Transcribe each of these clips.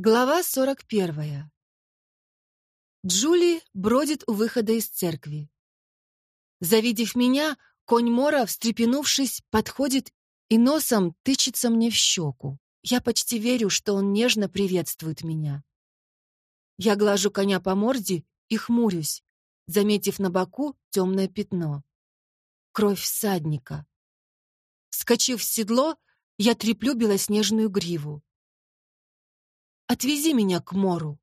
Глава 41. Джули бродит у выхода из церкви. Завидев меня, конь Мора, встрепенувшись, подходит и носом тычется мне в щеку. Я почти верю, что он нежно приветствует меня. Я глажу коня по морде и хмурюсь, заметив на боку темное пятно. Кровь всадника. Скочив в седло, я треплю белоснежную гриву. «Отвези меня к Мору».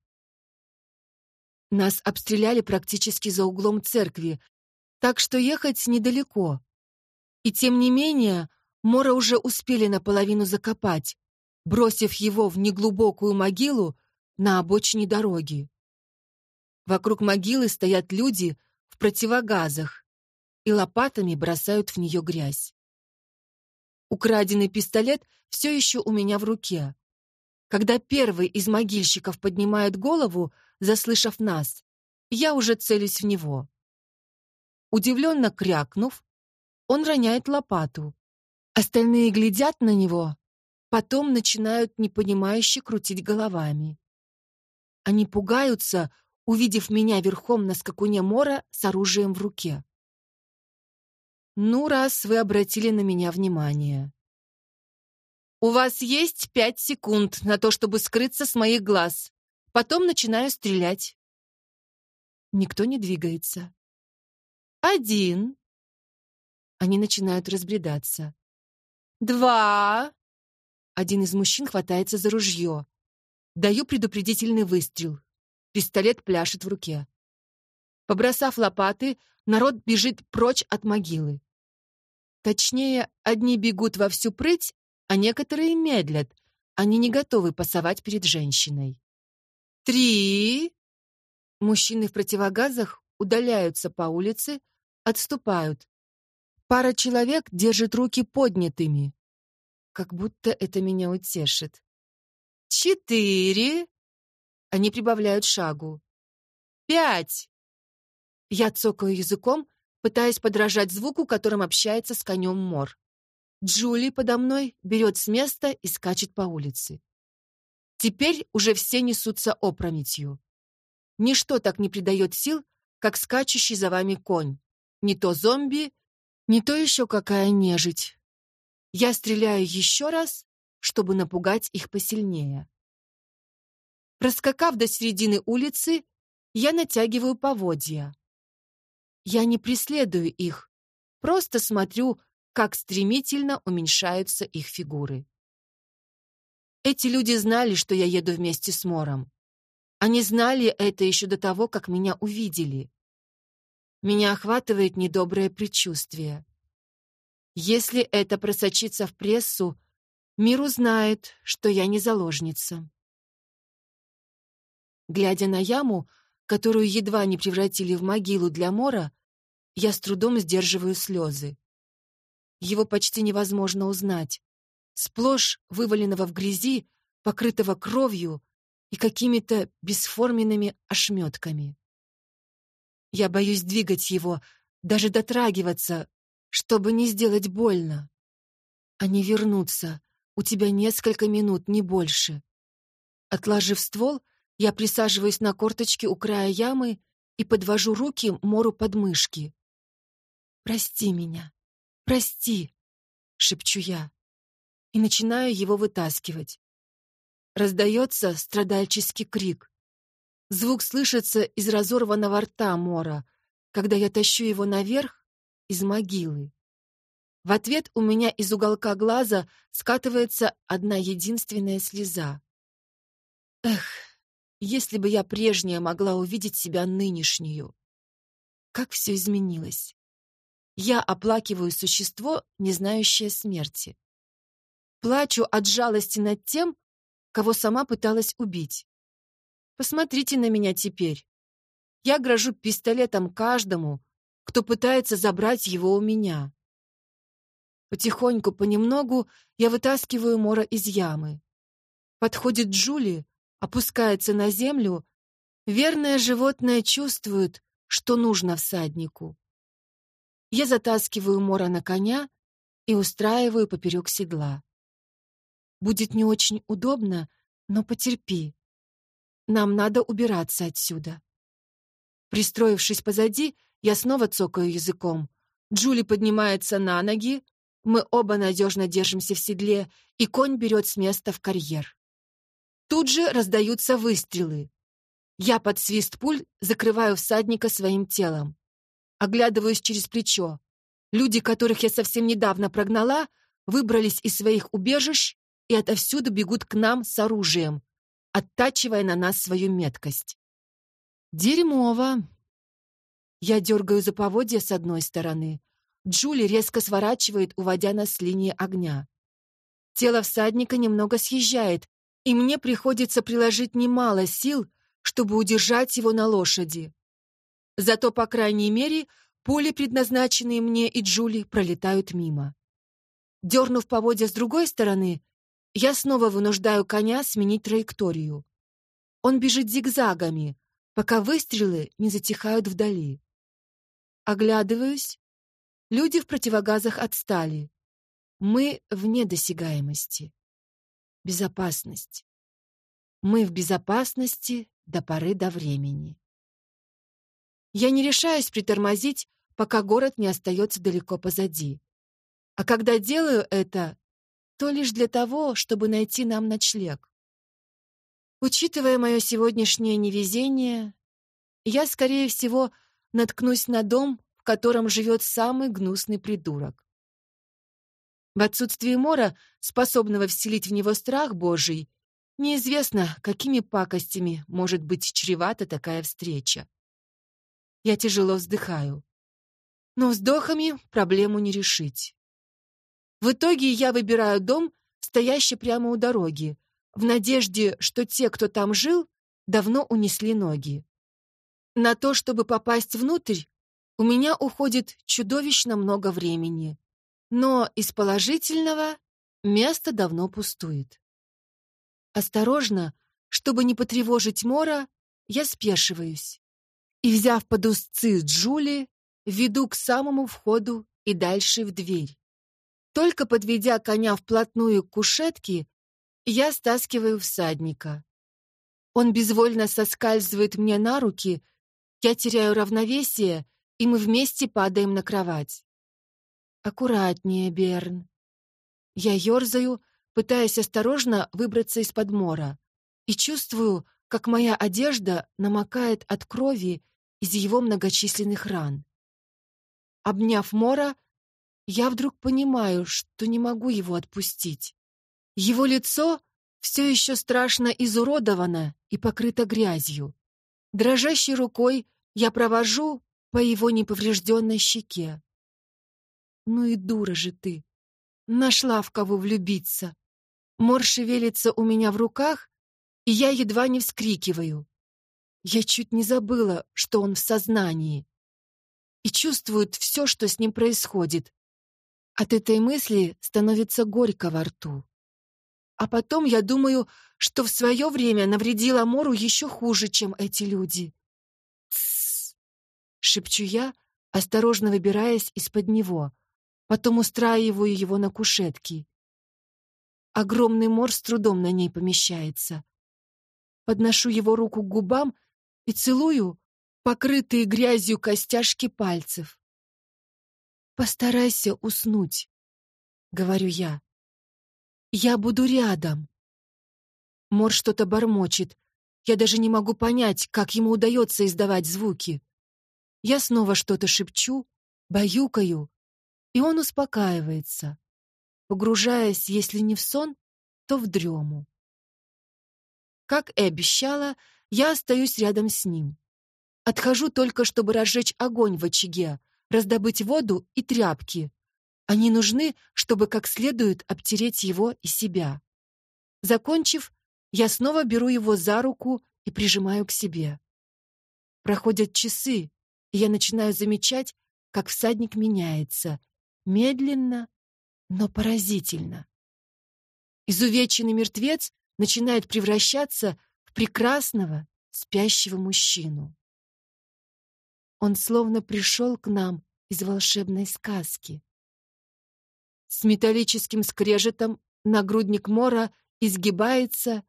Нас обстреляли практически за углом церкви, так что ехать недалеко. И тем не менее, Мора уже успели наполовину закопать, бросив его в неглубокую могилу на обочине дороги. Вокруг могилы стоят люди в противогазах и лопатами бросают в нее грязь. Украденный пистолет все еще у меня в руке. Когда первый из могильщиков поднимает голову, заслышав нас, я уже целюсь в него. Удивленно крякнув, он роняет лопату. Остальные глядят на него, потом начинают непонимающе крутить головами. Они пугаются, увидев меня верхом на скакуне Мора с оружием в руке. «Ну, раз вы обратили на меня внимание. У вас есть пять секунд на то, чтобы скрыться с моих глаз. Потом начинаю стрелять». Никто не двигается. «Один». Они начинают разбредаться. «Два». Один из мужчин хватается за ружье. Даю предупредительный выстрел. Пистолет пляшет в руке. Побросав лопаты, народ бежит прочь от могилы. Точнее, одни бегут во всю прыть, а некоторые медлят. Они не готовы пасовать перед женщиной. Три. Мужчины в противогазах удаляются по улице, отступают. Пара человек держит руки поднятыми. Как будто это меня утешит. Четыре. Они прибавляют шагу. Пять. Я цокаю языком, пытаясь подражать звуку, которым общается с конем Мор. Джули подо мной берет с места и скачет по улице. Теперь уже все несутся опрометью. Ничто так не придает сил, как скачущий за вами конь. Не то зомби, не то еще какая нежить. Я стреляю еще раз, чтобы напугать их посильнее. Проскакав до середины улицы, я натягиваю поводья. Я не преследую их, просто смотрю, как стремительно уменьшаются их фигуры. Эти люди знали, что я еду вместе с Мором. Они знали это еще до того, как меня увидели. Меня охватывает недоброе предчувствие. Если это просочится в прессу, мир узнает, что я не заложница. Глядя на яму, которую едва не превратили в могилу для Мора, я с трудом сдерживаю слезы. Его почти невозможно узнать. Сплошь вываленного в грязи, покрытого кровью и какими-то бесформенными ошметками. Я боюсь двигать его, даже дотрагиваться, чтобы не сделать больно. Они вернутся. У тебя несколько минут, не больше. Отложив ствол, я присаживаюсь на корточки у края ямы и подвожу руки Мору под мышки. «Прости меня, прости!» — шепчу я. И начинаю его вытаскивать. Раздается страдальческий крик. Звук слышится из разорванного рта Мора, когда я тащу его наверх из могилы. В ответ у меня из уголка глаза скатывается одна единственная слеза. Эх, если бы я прежняя могла увидеть себя нынешнюю. Как все изменилось. Я оплакиваю существо, не знающее смерти. Плачу от жалости над тем, кого сама пыталась убить. Посмотрите на меня теперь. Я грожу пистолетом каждому, кто пытается забрать его у меня. Потихоньку, понемногу я вытаскиваю Мора из ямы. Подходит Джули, опускается на землю, верное животное чувствует, что нужно всаднику. Я затаскиваю Мора на коня и устраиваю поперек седла. Будет не очень удобно, но потерпи. нам надо убираться отсюда. Пристроившись позади, я снова цокаю языком. Джули поднимается на ноги, мы оба надежно держимся в седле, и конь берет с места в карьер. Тут же раздаются выстрелы. Я под свист пуль закрываю всадника своим телом. Оглядываюсь через плечо. Люди, которых я совсем недавно прогнала, выбрались из своих убежищ и отовсюду бегут к нам с оружием, оттачивая на нас свою меткость. Дерьмово. Я дергаю за поводья с одной стороны. Джули резко сворачивает, уводя нас с линии огня. Тело всадника немного съезжает, и мне приходится приложить немало сил, чтобы удержать его на лошади. Зато, по крайней мере, пули, предназначенные мне и Джули, пролетают мимо. Дернув поводья с другой стороны, я снова вынуждаю коня сменить траекторию. Он бежит зигзагами, пока выстрелы не затихают вдали. Оглядываюсь. Люди в противогазах отстали. Мы вне досягаемости. Безопасность. Мы в безопасности до поры до времени. Я не решаюсь притормозить, пока город не остается далеко позади. А когда делаю это, то лишь для того, чтобы найти нам ночлег. Учитывая мое сегодняшнее невезение, я, скорее всего, наткнусь на дом, в котором живет самый гнусный придурок. В отсутствие Мора, способного вселить в него страх Божий, неизвестно, какими пакостями может быть чревата такая встреча. Я тяжело вздыхаю. Но вздохами проблему не решить. В итоге я выбираю дом, стоящий прямо у дороги, в надежде, что те, кто там жил, давно унесли ноги. На то, чтобы попасть внутрь, у меня уходит чудовищно много времени. Но из положительного место давно пустует. Осторожно, чтобы не потревожить Мора, я спешиваюсь и, взяв под узцы Джули, веду к самому входу и дальше в дверь. Только подведя коня вплотную к кушетке, я стаскиваю всадника. Он безвольно соскальзывает мне на руки, я теряю равновесие, и мы вместе падаем на кровать. Аккуратнее, Берн. Я ерзаю, пытаясь осторожно выбраться из-под мора, и чувствую, как моя одежда намокает от крови из его многочисленных ран. Обняв Мора, я вдруг понимаю, что не могу его отпустить. Его лицо все еще страшно изуродовано и покрыто грязью. Дрожащей рукой я провожу по его неповрежденной щеке. Ну и дура же ты! Нашла в кого влюбиться. Мор шевелится у меня в руках, и я едва не вскрикиваю. Я чуть не забыла, что он в сознании. И чувствует все, что с ним происходит. От этой мысли становится горько во рту. А потом я думаю, что в свое время навредила Мору еще хуже, чем эти люди. «Тссс!» — шепчу я, осторожно выбираясь из-под него. Потом устраиваю его на кушетке. Огромный мор с трудом на ней помещается. Подношу его руку к губам и целую покрытые грязью костяшки пальцев. «Постарайся уснуть», — говорю я. «Я буду рядом». Мор что-то бормочет. Я даже не могу понять, как ему удается издавать звуки. Я снова что-то шепчу, баюкаю, и он успокаивается, погружаясь, если не в сон, то в дрему. Как и обещала, я остаюсь рядом с ним. Отхожу только, чтобы разжечь огонь в очаге, раздобыть воду и тряпки. Они нужны, чтобы как следует обтереть его и себя. Закончив, я снова беру его за руку и прижимаю к себе. Проходят часы, и я начинаю замечать, как всадник меняется. Медленно, но поразительно. Изувеченный мертвец начинает превращаться прекрасного, спящего мужчину. Он словно пришел к нам из волшебной сказки. С металлическим скрежетом нагрудник Мора изгибается,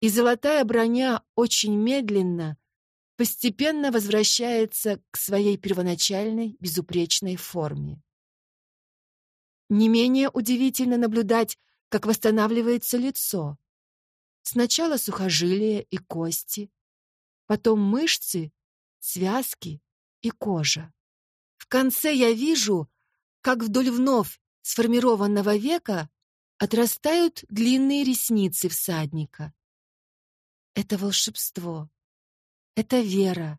и золотая броня очень медленно, постепенно возвращается к своей первоначальной безупречной форме. Не менее удивительно наблюдать, как восстанавливается лицо. Сначала сухожилия и кости, потом мышцы, связки и кожа. В конце я вижу, как вдоль вновь сформированного века отрастают длинные ресницы всадника. Это волшебство. Это вера.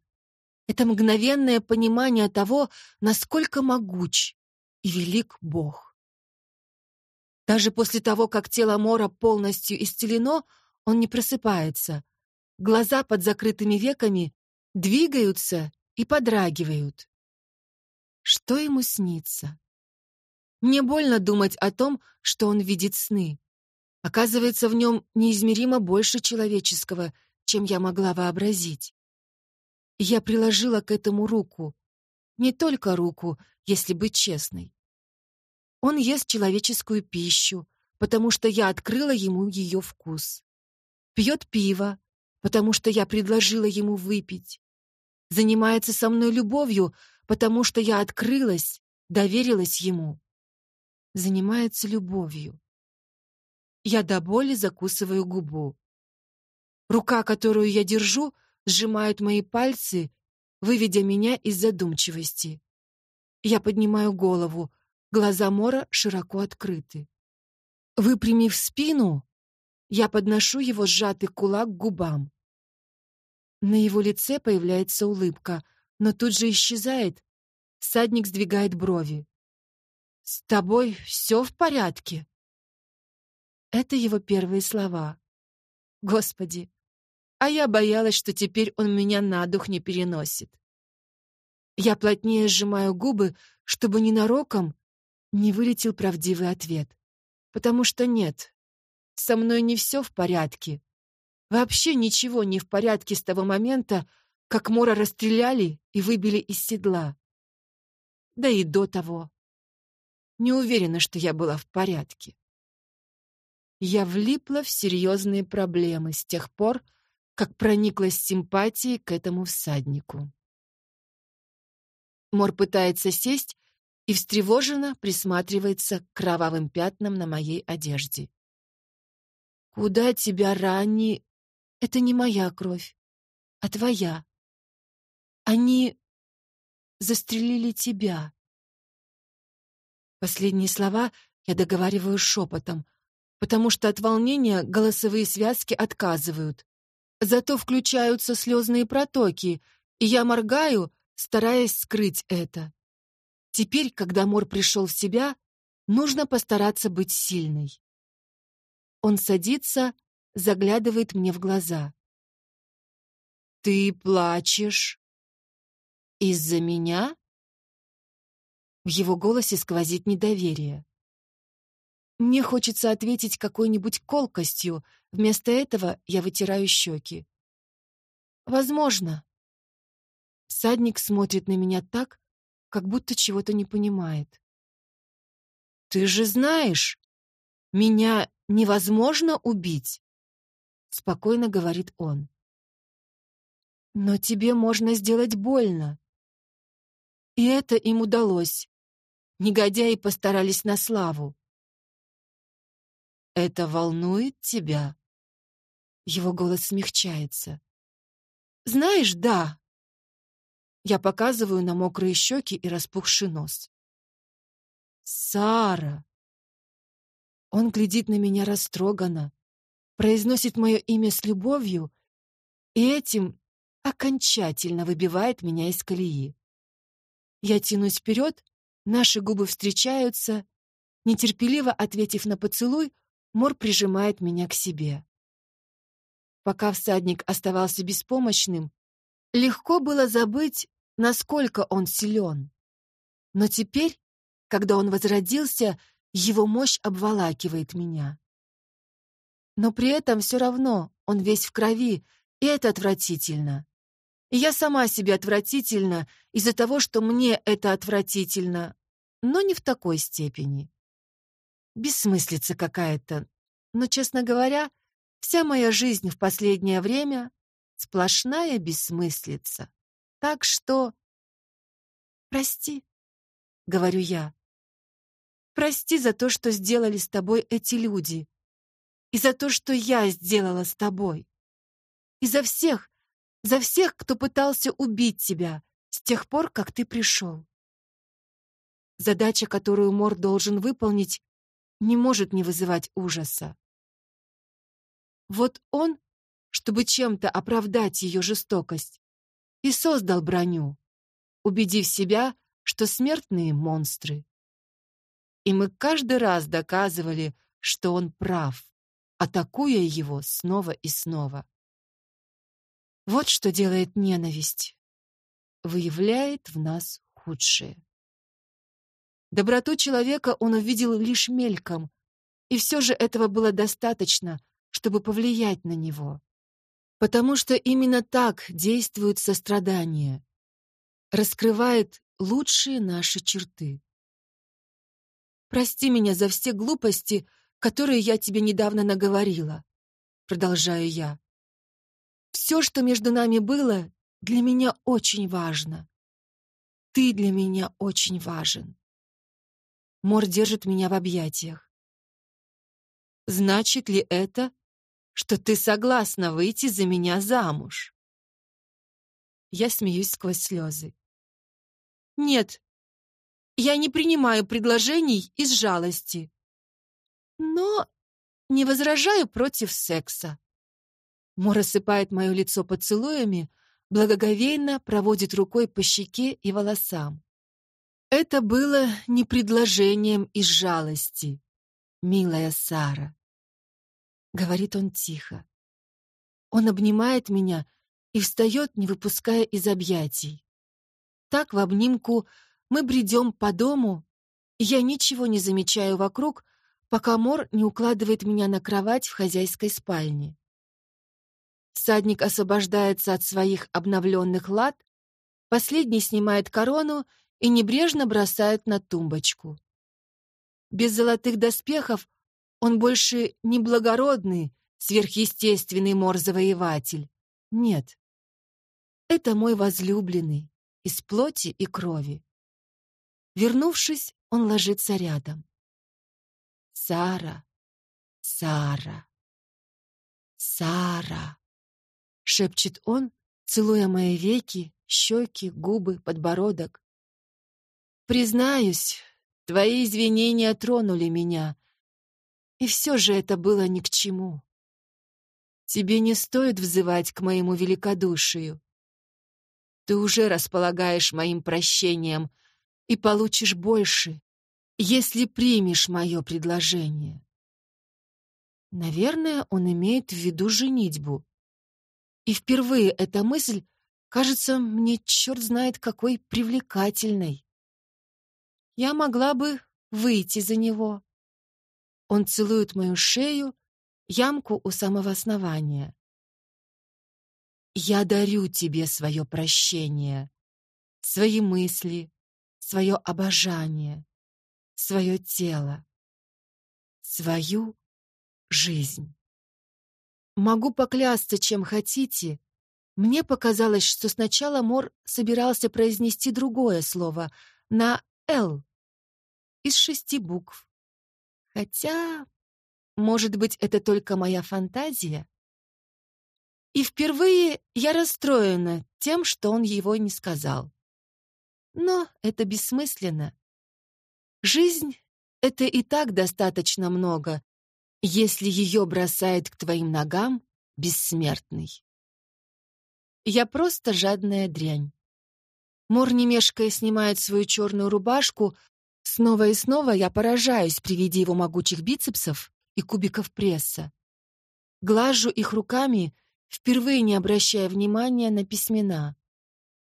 Это мгновенное понимание того, насколько могуч и велик Бог. Даже после того, как тело Мора полностью исцелено, он не просыпается. Глаза под закрытыми веками двигаются и подрагивают. Что ему снится? Мне больно думать о том, что он видит сны. Оказывается, в нем неизмеримо больше человеческого, чем я могла вообразить. Я приложила к этому руку. Не только руку, если быть честной. Он ест человеческую пищу, потому что я открыла ему ее вкус. Пьет пиво, потому что я предложила ему выпить. Занимается со мной любовью, потому что я открылась, доверилась ему. Занимается любовью. Я до боли закусываю губу. Рука, которую я держу, сжимает мои пальцы, выведя меня из задумчивости. Я поднимаю голову, глаза Мора широко открыты. Выпрямив спину, я подношу его сжатый кулак к губам. На его лице появляется улыбка, но тут же исчезает. Садник сдвигает брови. «С тобой все в порядке?» Это его первые слова. Господи, а я боялась, что теперь он меня на дух не переносит. Я плотнее сжимаю губы, чтобы ненароком не вылетел правдивый ответ. Потому что нет, со мной не все в порядке. Вообще ничего не в порядке с того момента, как Мора расстреляли и выбили из седла. Да и до того. Не уверена, что я была в порядке я влипла в серьезные проблемы с тех пор, как прониклась симпатией к этому всаднику. Мор пытается сесть и встревоженно присматривается к кровавым пятнам на моей одежде. «Куда тебя рани...» «Это не моя кровь, а твоя. Они застрелили тебя». Последние слова я договариваю шепотом, потому что от волнения голосовые связки отказывают. Зато включаются слезные протоки, и я моргаю, стараясь скрыть это. Теперь, когда Мор пришел в себя, нужно постараться быть сильной. Он садится, заглядывает мне в глаза. «Ты плачешь? Из-за меня?» В его голосе сквозит недоверие. Мне хочется ответить какой-нибудь колкостью, вместо этого я вытираю щеки. Возможно. Всадник смотрит на меня так, как будто чего-то не понимает. «Ты же знаешь, меня невозможно убить!» Спокойно говорит он. «Но тебе можно сделать больно». И это им удалось. Негодяи постарались на славу. Это волнует тебя?» Его голос смягчается. «Знаешь, да». Я показываю на мокрые щеки и распухший нос. «Сара!» Он глядит на меня растроганно, произносит мое имя с любовью и этим окончательно выбивает меня из колеи. Я тянусь вперед, наши губы встречаются, нетерпеливо ответив на поцелуй, Мор прижимает меня к себе. Пока всадник оставался беспомощным, легко было забыть, насколько он силен. Но теперь, когда он возродился, его мощь обволакивает меня. Но при этом все равно он весь в крови, и это отвратительно. И я сама себе отвратительна из-за того, что мне это отвратительно, но не в такой степени. Бессмыслица какая-то. Но, честно говоря, Вся моя жизнь в последнее время — сплошная бессмыслица. Так что... Прости, — говорю я. Прости за то, что сделали с тобой эти люди. И за то, что я сделала с тобой. И за всех, за всех, кто пытался убить тебя с тех пор, как ты пришел. Задача, которую Мор должен выполнить, не может не вызывать ужаса. Вот он, чтобы чем-то оправдать ее жестокость, и создал броню, убедив себя, что смертные — монстры. И мы каждый раз доказывали, что он прав, атакуя его снова и снова. Вот что делает ненависть. Выявляет в нас худшее. Доброту человека он увидел лишь мельком, и все же этого было достаточно, чтобы повлиять на него. Потому что именно так действует сострадание. Раскрывает лучшие наши черты. «Прости меня за все глупости, которые я тебе недавно наговорила», — продолжаю я. Все, что между нами было, для меня очень важно. Ты для меня очень важен. Мор держит меня в объятиях. Значит ли это, что ты согласна выйти за меня замуж? Я смеюсь сквозь слезы. Нет, я не принимаю предложений из жалости. Но не возражаю против секса. Мор рассыпает мое лицо поцелуями, благоговейно проводит рукой по щеке и волосам. Это было не предложением из жалости, милая Сара. Говорит он тихо. Он обнимает меня и встает, не выпуская из объятий. Так в обнимку мы бредем по дому, я ничего не замечаю вокруг, пока Мор не укладывает меня на кровать в хозяйской спальне. Всадник освобождается от своих обновленных лад, последний снимает корону и небрежно бросает на тумбочку. Без золотых доспехов он больше не благородный, сверхъестественный мор-завоеватель. Нет. Это мой возлюбленный, из плоти и крови. Вернувшись, он ложится рядом. Сара, Сара, Сара шепчет он, целуя мои веки, щеки, губы, подбородок. Признаюсь, твои извинения тронули меня, и все же это было ни к чему. Тебе не стоит взывать к моему великодушию. Ты уже располагаешь моим прощением и получишь больше, если примешь мое предложение. Наверное, он имеет в виду женитьбу. И впервые эта мысль кажется мне черт знает какой привлекательной. Я могла бы выйти за него. Он целует мою шею, ямку у самого основания. Я дарю тебе свое прощение, свои мысли, свое обожание, свое тело, свою жизнь. Могу поклясться, чем хотите. Мне показалось, что сначала Мор собирался произнести другое слово на «Л» из шести букв. Хотя, может быть, это только моя фантазия? И впервые я расстроена тем, что он его не сказал. Но это бессмысленно. Жизнь — это и так достаточно много, если ее бросает к твоим ногам бессмертный. Я просто жадная дрянь. Мор, не снимает свою черную рубашку. Снова и снова я поражаюсь при виде его могучих бицепсов и кубиков пресса. Глажу их руками, впервые не обращая внимания на письмена.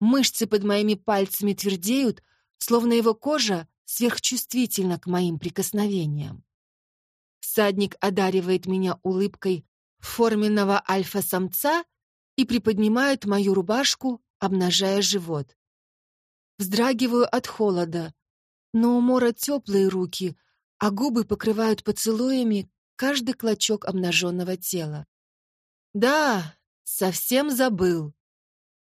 Мышцы под моими пальцами твердеют, словно его кожа сверхчувствительна к моим прикосновениям. Всадник одаривает меня улыбкой форменного альфа-самца и приподнимает мою рубашку, обнажая живот. Вздрагиваю от холода, но у Мора теплые руки, а губы покрывают поцелуями каждый клочок обнаженного тела. Да, совсем забыл.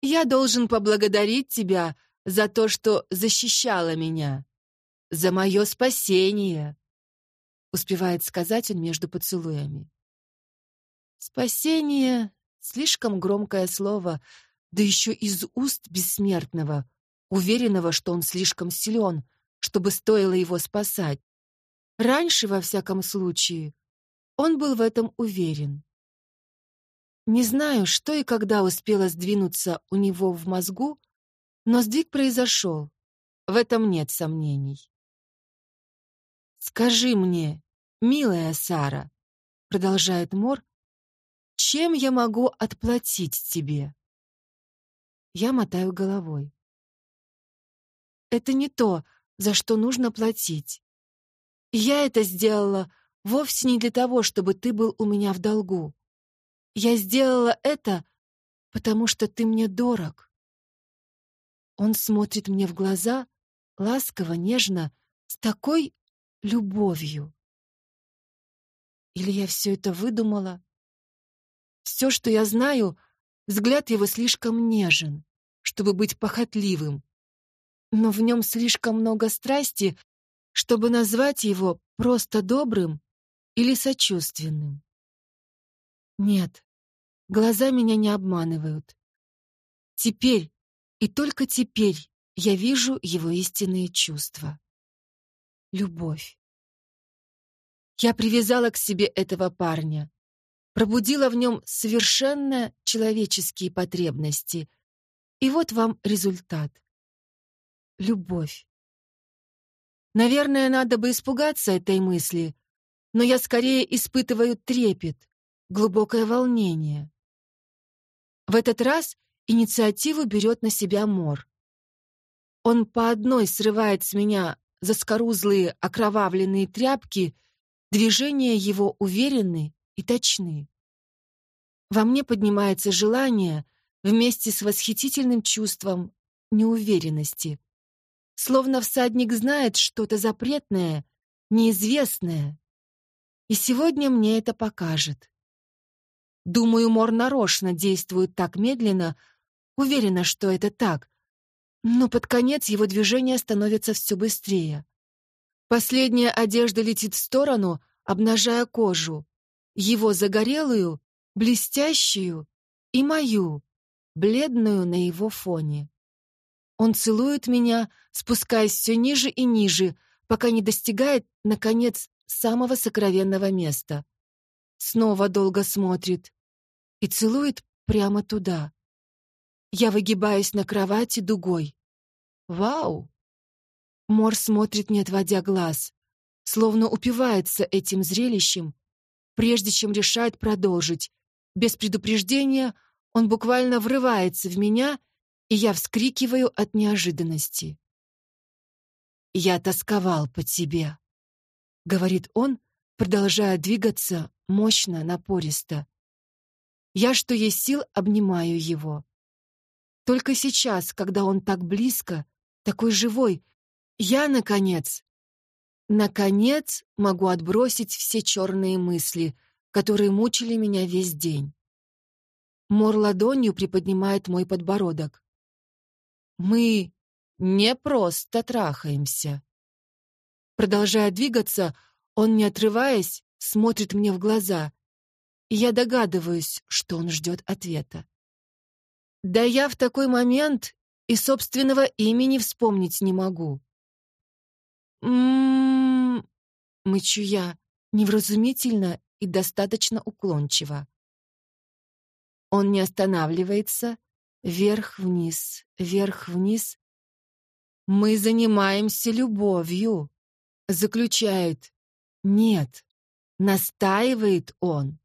Я должен поблагодарить тебя за то, что защищала меня, за мое спасение, успевает сказать он между поцелуями. Спасение — слишком громкое слово, да еще из уст бессмертного, уверенного, что он слишком силен, чтобы стоило его спасать. Раньше, во всяком случае, он был в этом уверен. Не знаю, что и когда успело сдвинуться у него в мозгу, но сдвиг произошел. В этом нет сомнений. «Скажи мне, милая Сара», — продолжает Мор, «чем я могу отплатить тебе?» Я мотаю головой. «Это не то, за что нужно платить. Я это сделала вовсе не для того, чтобы ты был у меня в долгу. Я сделала это, потому что ты мне дорог. Он смотрит мне в глаза, ласково, нежно, с такой любовью. Или я все это выдумала? Все, что я знаю, взгляд его слишком нежен, чтобы быть похотливым. Но в нем слишком много страсти, чтобы назвать его просто добрым или сочувственным. Нет, глаза меня не обманывают. Теперь и только теперь я вижу его истинные чувства. Любовь. Я привязала к себе этого парня, пробудила в нем совершенно человеческие потребности. И вот вам результат. Любовь. Наверное, надо бы испугаться этой мысли, но я скорее испытываю трепет, глубокое волнение. В этот раз инициативу берет на себя Мор. Он по одной срывает с меня заскорузлые окровавленные тряпки, движения его уверенны и точны. Во мне поднимается желание вместе с восхитительным чувством неуверенности. Словно всадник знает что-то запретное, неизвестное. И сегодня мне это покажет. Думаю, Мор нарочно действует так медленно, уверена, что это так. Но под конец его движение становится все быстрее. Последняя одежда летит в сторону, обнажая кожу. Его загорелую, блестящую и мою, бледную на его фоне. Он целует меня, спускаясь все ниже и ниже, пока не достигает, наконец, самого сокровенного места снова долго смотрит и целует прямо туда. Я выгибаюсь на кровати дугой. Вау! Мор смотрит, не отводя глаз, словно упивается этим зрелищем, прежде чем решает продолжить. Без предупреждения он буквально врывается в меня, и я вскрикиваю от неожиданности. «Я тосковал по тебе», — говорит он, продолжая двигаться мощно, напористо. Я, что есть сил, обнимаю его. Только сейчас, когда он так близко, такой живой, я, наконец, наконец могу отбросить все черные мысли, которые мучили меня весь день. Мор ладонью приподнимает мой подбородок. Мы не просто трахаемся. Продолжая двигаться, он, не отрываясь, смотрит мне в глаза, и я догадываюсь, что он ждет ответа. Да я в такой момент и собственного имени вспомнить не могу. «М-м-м», мычу я, невразумительно и достаточно уклончиво. Он не останавливается, вверх-вниз, вверх-вниз. «Мы занимаемся любовью», — заключает. «Нет, Настаивает он.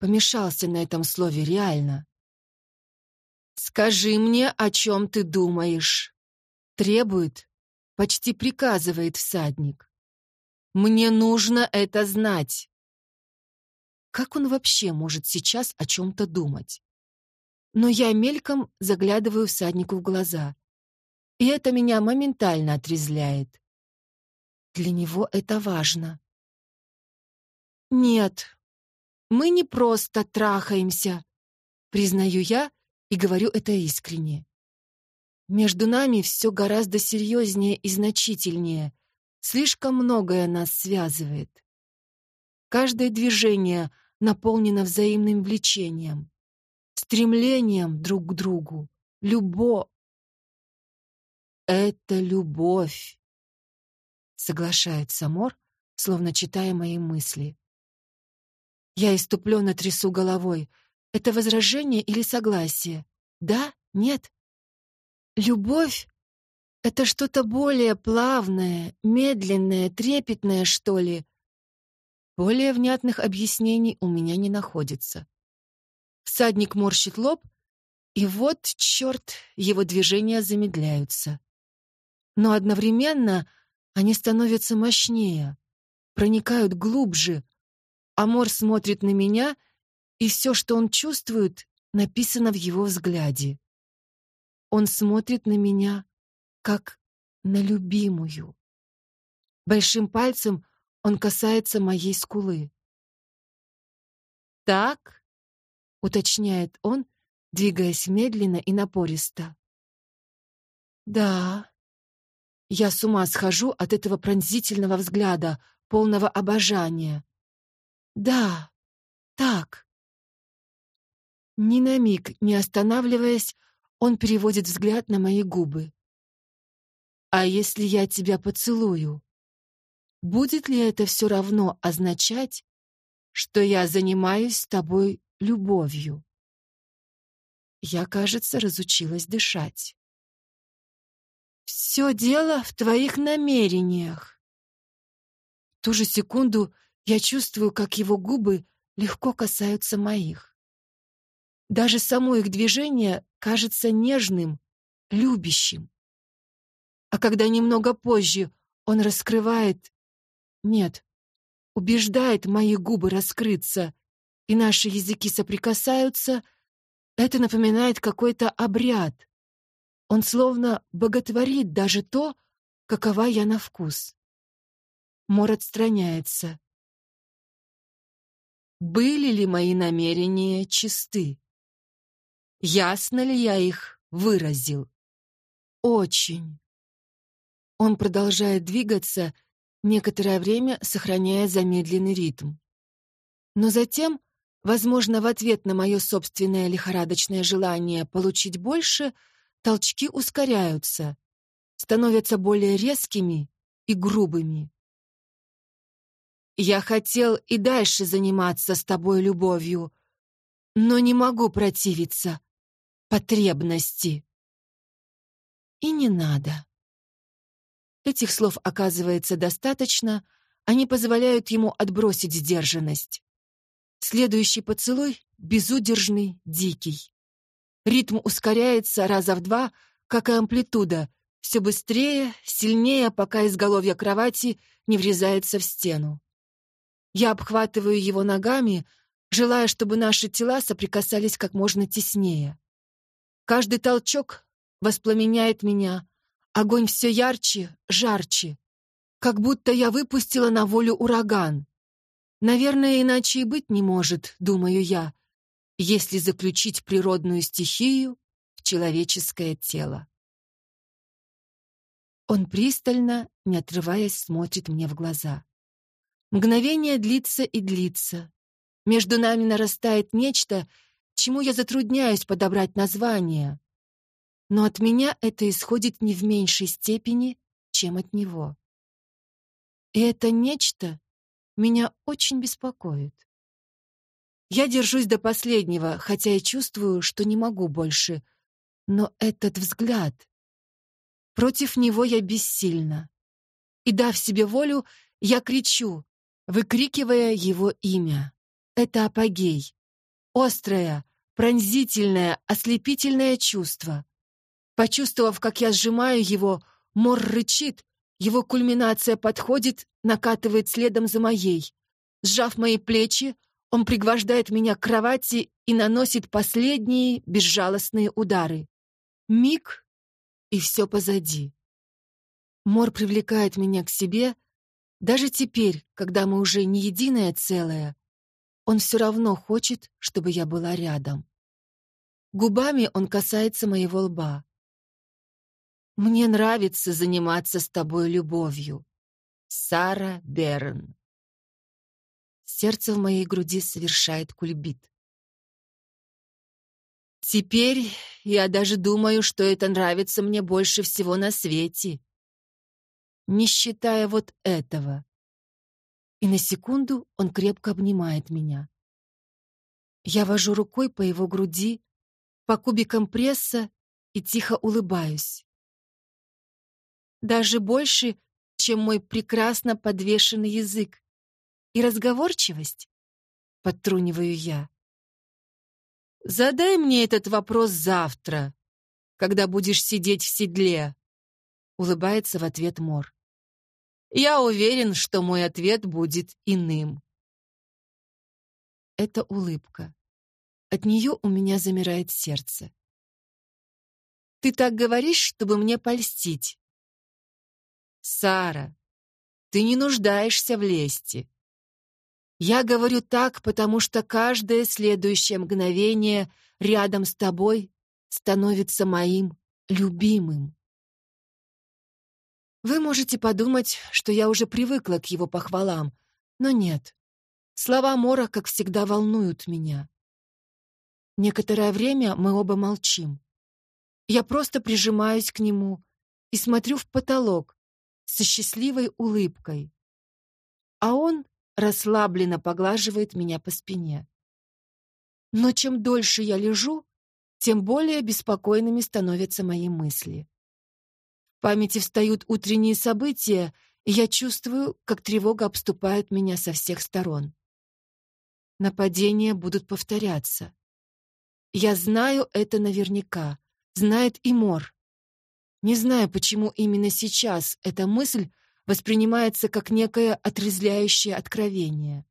Помешался на этом слове реально. «Скажи мне, о чем ты думаешь?» Требует, почти приказывает всадник. «Мне нужно это знать». Как он вообще может сейчас о чем-то думать? Но я мельком заглядываю всаднику в глаза. И это меня моментально отрезвляет. Для него это важно. «Нет», Мы не просто трахаемся, признаю я и говорю это искренне. Между нами все гораздо серьезнее и значительнее. Слишком многое нас связывает. Каждое движение наполнено взаимным влечением, стремлением друг к другу, любовь. Это любовь, соглашается Мор, словно читая мои мысли. Я иступленно трясу головой. Это возражение или согласие? Да? Нет? Любовь — это что-то более плавное, медленное, трепетное, что ли. Более внятных объяснений у меня не находится. Всадник морщит лоб, и вот, черт, его движения замедляются. Но одновременно они становятся мощнее, проникают глубже. Амор смотрит на меня, и все, что он чувствует, написано в его взгляде. Он смотрит на меня, как на любимую. Большим пальцем он касается моей скулы. «Так?» — уточняет он, двигаясь медленно и напористо. «Да». Я с ума схожу от этого пронзительного взгляда, полного обожания. «Да, так». Ни на миг не останавливаясь, он переводит взгляд на мои губы. «А если я тебя поцелую? Будет ли это все равно означать, что я занимаюсь с тобой любовью?» Я, кажется, разучилась дышать. «Все дело в твоих намерениях». В ту же секунду я чувствую, как его губы легко касаются моих. Даже само их движение кажется нежным, любящим. А когда немного позже он раскрывает... Нет, убеждает мои губы раскрыться, и наши языки соприкасаются, это напоминает какой-то обряд. Он словно боготворит даже то, какова я на вкус. Мор отстраняется. Были ли мои намерения чисты? Ясно ли я их выразил? Очень. Он продолжает двигаться, некоторое время сохраняя замедленный ритм. Но затем, возможно, в ответ на мое собственное лихорадочное желание получить больше, толчки ускоряются, становятся более резкими и грубыми. Я хотел и дальше заниматься с тобой любовью, но не могу противиться потребности. И не надо. Этих слов оказывается достаточно, они позволяют ему отбросить сдержанность. Следующий поцелуй безудержный, дикий. Ритм ускоряется раза в два, как и амплитуда, все быстрее, сильнее, пока изголовье кровати не врезается в стену. Я обхватываю его ногами, желая, чтобы наши тела соприкасались как можно теснее. Каждый толчок воспламеняет меня. Огонь все ярче, жарче. Как будто я выпустила на волю ураган. Наверное, иначе и быть не может, думаю я, если заключить природную стихию в человеческое тело. Он пристально, не отрываясь, смотрит мне в глаза. Мгновение длится и длится. Между нами нарастает нечто, чему я затрудняюсь подобрать название. Но от меня это исходит не в меньшей степени, чем от него. И это нечто меня очень беспокоит. Я держусь до последнего, хотя и чувствую, что не могу больше. Но этот взгляд... Против него я бессильна. И, дав себе волю, я кричу, выкрикивая его имя. Это апогей. Острое, пронзительное, ослепительное чувство. Почувствовав, как я сжимаю его, Мор рычит, его кульминация подходит, накатывает следом за моей. Сжав мои плечи, он пригвождает меня к кровати и наносит последние безжалостные удары. Миг, и все позади. Мор привлекает меня к себе, даже теперь, когда мы уже не единое целое, он все равно хочет, чтобы я была рядом. Губами он касается моего лба. «Мне нравится заниматься с тобой любовью. Сара Берн». Сердце в моей груди совершает кульбит. Теперь я даже думаю, что это нравится мне больше всего на свете. Не считая вот этого. И на секунду он крепко обнимает меня. Я вожу рукой по его груди, по кубикам пресса и тихо улыбаюсь. Даже больше, чем мой прекрасно подвешенный язык и разговорчивость, подтруниваю я. Задай мне этот вопрос завтра, когда будешь сидеть в седле, улыбается в ответ Мор. Я уверен, что мой ответ будет иным. Это улыбка. От нее у меня замирает сердце. Ты так говоришь, чтобы мне польстить. Сара, ты не нуждаешься в лести. Я говорю так, потому что каждое следующее мгновение рядом с тобой становится моим любимым. Вы можете подумать, что я уже привыкла к его похвалам, но нет. Слова Мора, как всегда, волнуют меня. Некоторое время мы оба молчим. Я просто прижимаюсь к нему и смотрю в потолок со счастливой улыбкой. А он расслабленно поглаживает меня по спине. Но чем дольше я лежу, тем более беспокойными становятся мои мысли. В памяти встают утренние события, и я чувствую, как тревога обступает меня со всех сторон. Нападения будут повторяться. Я знаю это наверняка, знает и Мор. Не знаю, почему именно сейчас эта мысль воспринимается как некое отрезвляющее откровение.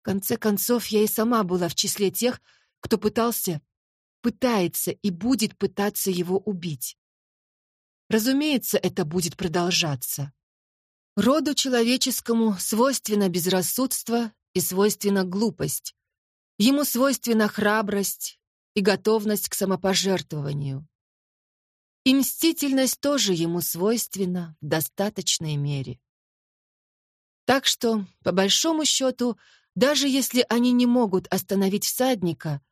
В конце концов, я и сама была в числе тех, кто пытался, пытается и будет пытаться его убить. Разумеется, это будет продолжаться. Роду человеческому свойственно безрассудство и свойственна глупость. Ему свойственна храбрость и готовность к самопожертвованию. И мстительность тоже ему свойственна в достаточной мере. Так что, по большому счету, даже если они не могут остановить всадника,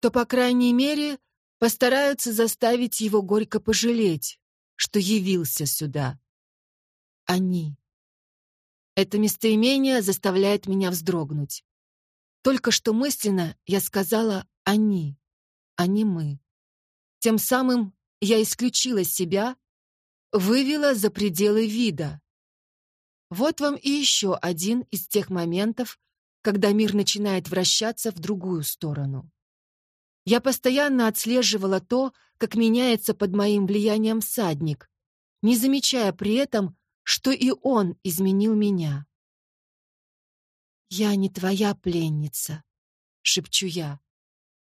то, по крайней мере, постараются заставить его горько пожалеть, что явился сюда. Они. Это местоимение заставляет меня вздрогнуть. Только что мысленно я сказала «они», а не «мы». Тем самым я исключила себя, вывела за пределы вида. Вот вам и еще один из тех моментов, когда мир начинает вращаться в другую сторону. Я постоянно отслеживала то, как меняется под моим влиянием всадник, не замечая при этом, что и он изменил меня. «Я не твоя пленница», — шепчу я.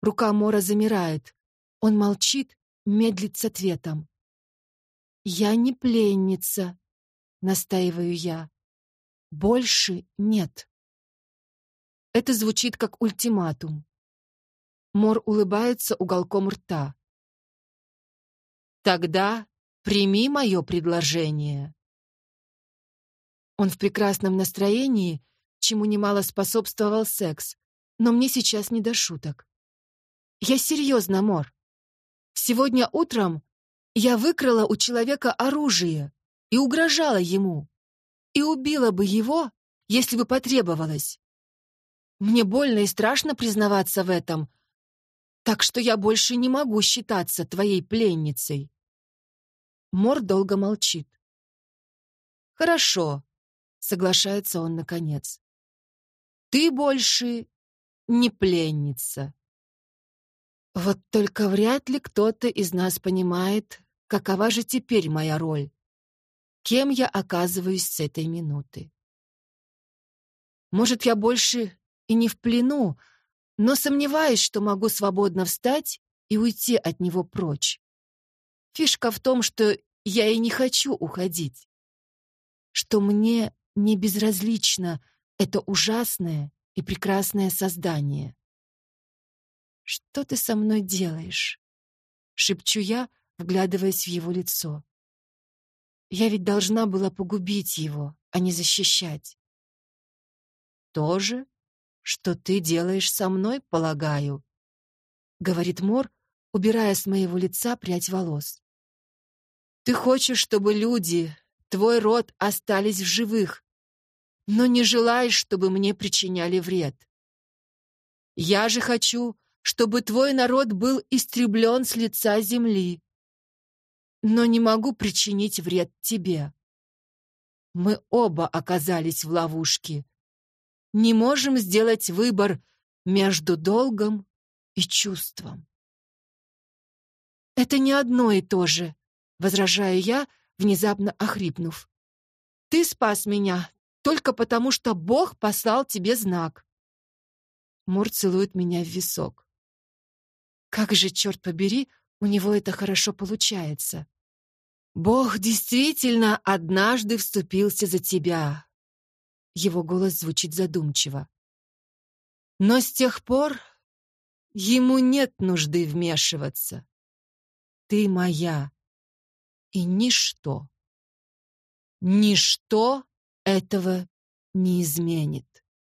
Рука Мора замирает. Он молчит, медлит с ответом. «Я не пленница», — настаиваю я. «Больше нет». Это звучит как ультиматум. Мор улыбается уголком рта. «Тогда прими мое предложение». Он в прекрасном настроении, чему немало способствовал секс, но мне сейчас не до шуток. «Я серьезно, Мор. Сегодня утром я выкрала у человека оружие и угрожала ему. И убила бы его, если бы потребовалось. Мне больно и страшно признаваться в этом, так что я больше не могу считаться твоей пленницей. Мор долго молчит. «Хорошо», — соглашается он наконец. «Ты больше не пленница». Вот только вряд ли кто-то из нас понимает, какова же теперь моя роль. Кем я оказываюсь с этой минуты. Может, я больше и не в плену, но сомневаюсь, что могу свободно встать и уйти от него прочь. Фишка в том, что я и не хочу уходить. Что мне не безразлично это ужасное, и прекрасное создание. «Что ты со мной делаешь?» — шепчу я, вглядываясь в его лицо. «Я ведь должна была погубить его, а не защищать». «То же, что ты делаешь со мной, полагаю», — говорит Мор, убирая с моего лица прядь волос. «Ты хочешь, чтобы люди, твой род остались в живых, но не желаешь, чтобы мне причиняли вред. Я же хочу, чтобы твой народ был истреблен с лица земли, но не могу причинить вред тебе. Мы оба оказались в ловушке. Не можем сделать выбор между долгом и чувством. Это не одно и то же, возражаю я, внезапно охрипнув. Ты спас меня только потому, что Бог послал тебе знак. Мур целует меня в висок. Как же, черт побери, у него это хорошо получается. Бог действительно однажды вступился за тебя. Его голос звучит задумчиво. Но с тех пор ему нет нужды вмешиваться. Ты моя, и ничто, ничто этого не изменит.